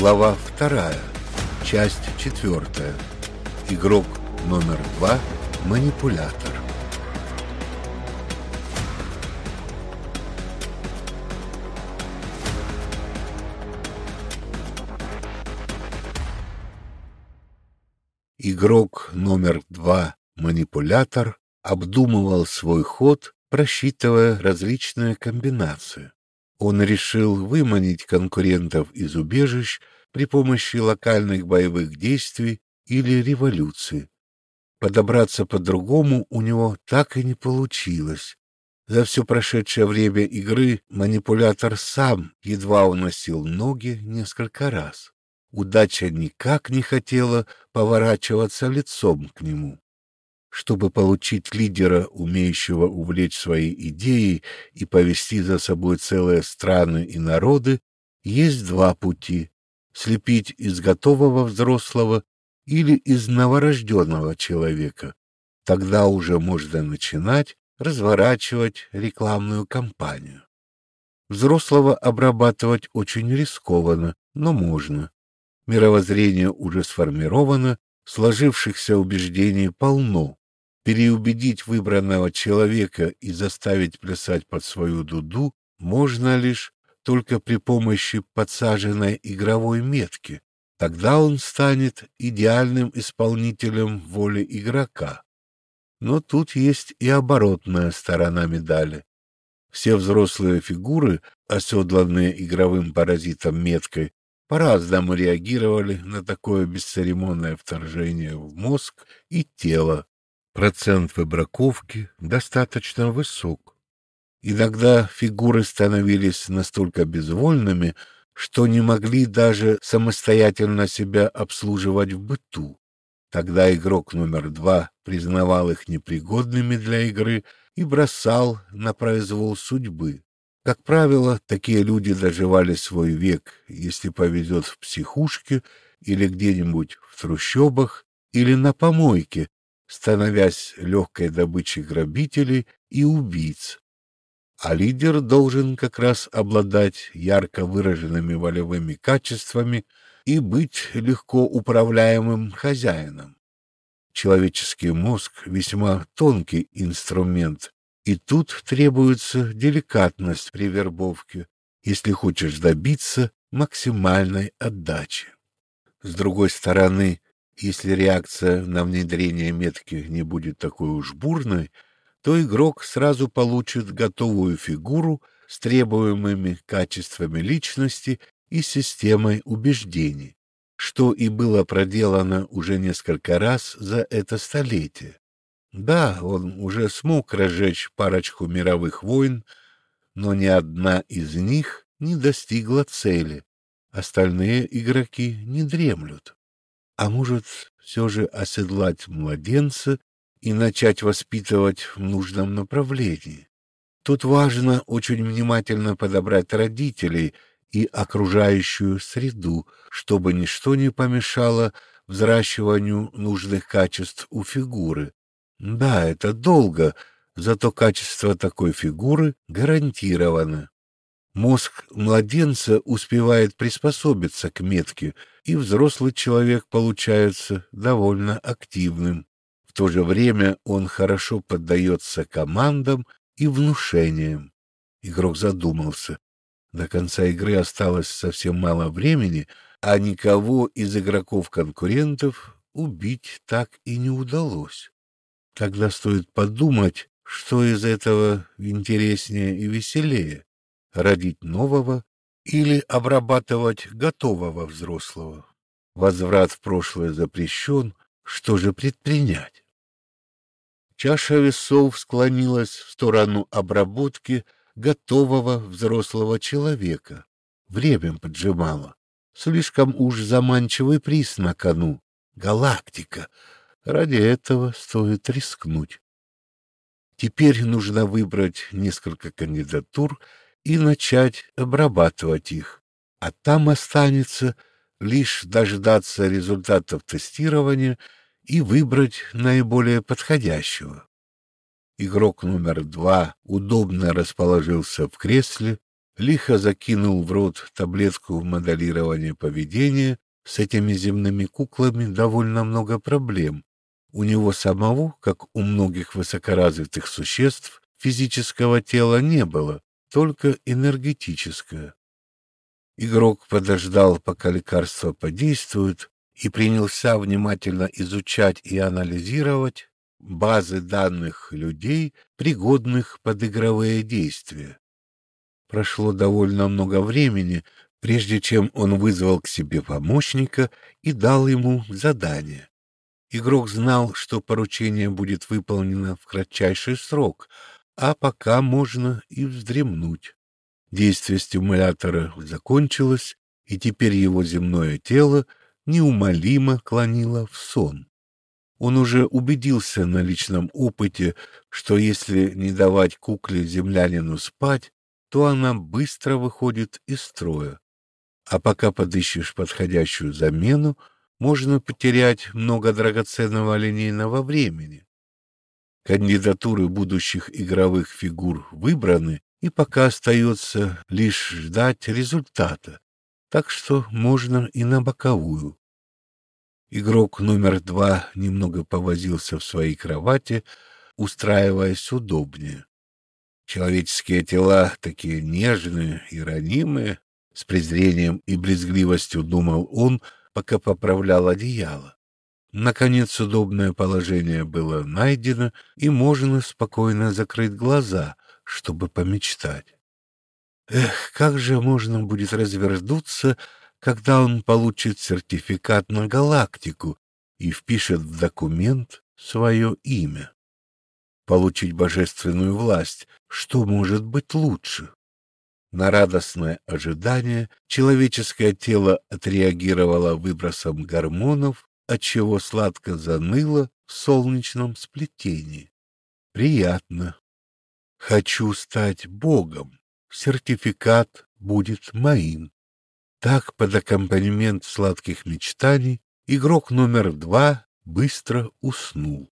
Глава вторая. Часть четвертая. Игрок номер два. Манипулятор. Игрок номер два. Манипулятор обдумывал свой ход, просчитывая различные комбинации. Он решил выманить конкурентов из убежищ при помощи локальных боевых действий или революции. Подобраться по-другому у него так и не получилось. За все прошедшее время игры манипулятор сам едва уносил ноги несколько раз. Удача никак не хотела поворачиваться лицом к нему. Чтобы получить лидера, умеющего увлечь своей идеей и повести за собой целые страны и народы, есть два пути — слепить из готового взрослого или из новорожденного человека. Тогда уже можно начинать разворачивать рекламную кампанию. Взрослого обрабатывать очень рискованно, но можно. Мировоззрение уже сформировано, сложившихся убеждений полно переубедить выбранного человека и заставить плясать под свою дуду можно лишь только при помощи подсаженной игровой метки. Тогда он станет идеальным исполнителем воли игрока. Но тут есть и оборотная сторона медали. Все взрослые фигуры, оседланные игровым паразитом меткой, по-разному реагировали на такое бесцеремонное вторжение в мозг и тело Процент выбраковки достаточно высок. Иногда фигуры становились настолько безвольными, что не могли даже самостоятельно себя обслуживать в быту. Тогда игрок номер два признавал их непригодными для игры и бросал на произвол судьбы. Как правило, такие люди доживали свой век, если повезет в психушке или где-нибудь в трущобах или на помойке, становясь легкой добычей грабителей и убийц. А лидер должен как раз обладать ярко выраженными волевыми качествами и быть легко управляемым хозяином. Человеческий мозг — весьма тонкий инструмент, и тут требуется деликатность при вербовке, если хочешь добиться максимальной отдачи. С другой стороны, если реакция на внедрение метки не будет такой уж бурной, то игрок сразу получит готовую фигуру с требуемыми качествами личности и системой убеждений, что и было проделано уже несколько раз за это столетие. Да, он уже смог разжечь парочку мировых войн, но ни одна из них не достигла цели. Остальные игроки не дремлют а может, все же оседлать младенца и начать воспитывать в нужном направлении. Тут важно очень внимательно подобрать родителей и окружающую среду, чтобы ничто не помешало взращиванию нужных качеств у фигуры. Да, это долго, зато качество такой фигуры гарантировано. Мозг младенца успевает приспособиться к метке, и взрослый человек получается довольно активным. То же время он хорошо поддается командам и внушениям. Игрок задумался. До конца игры осталось совсем мало времени, а никого из игроков-конкурентов убить так и не удалось. Тогда стоит подумать, что из этого интереснее и веселее родить нового или обрабатывать готового взрослого. Возврат в прошлое запрещен, что же предпринять? Чаша весов склонилась в сторону обработки готового взрослого человека. Время поджимало. Слишком уж заманчивый приз на кону. Галактика. Ради этого стоит рискнуть. Теперь нужно выбрать несколько кандидатур и начать обрабатывать их, а там останется лишь дождаться результатов тестирования и выбрать наиболее подходящего. Игрок номер два удобно расположился в кресле, лихо закинул в рот таблетку моделирования поведения. С этими земными куклами довольно много проблем. У него самого, как у многих высокоразвитых существ, физического тела не было, только энергетическое. Игрок подождал, пока лекарство подействует, и принялся внимательно изучать и анализировать базы данных людей, пригодных под игровые действия. Прошло довольно много времени, прежде чем он вызвал к себе помощника и дал ему задание. Игрок знал, что поручение будет выполнено в кратчайший срок, а пока можно и вздремнуть. Действие стимулятора закончилось, и теперь его земное тело неумолимо клонило в сон. Он уже убедился на личном опыте, что если не давать кукле-землянину спать, то она быстро выходит из строя. А пока подыщешь подходящую замену, можно потерять много драгоценного линейного времени. Кандидатуры будущих игровых фигур выбраны, и пока остается лишь ждать результата, так что можно и на боковую. Игрок номер два немного повозился в своей кровати, устраиваясь удобнее. Человеческие тела такие нежные и ранимые, с презрением и брезгливостью думал он, пока поправлял одеяло. Наконец удобное положение было найдено, и можно спокойно закрыть глаза, чтобы помечтать. Эх, как же можно будет развернуться когда он получит сертификат на галактику и впишет в документ свое имя. Получить божественную власть, что может быть лучше? На радостное ожидание человеческое тело отреагировало выбросом гормонов, отчего сладко заныло в солнечном сплетении. Приятно. Хочу стать Богом. Сертификат будет моим. Так, под аккомпанемент сладких мечтаний, игрок номер два быстро уснул.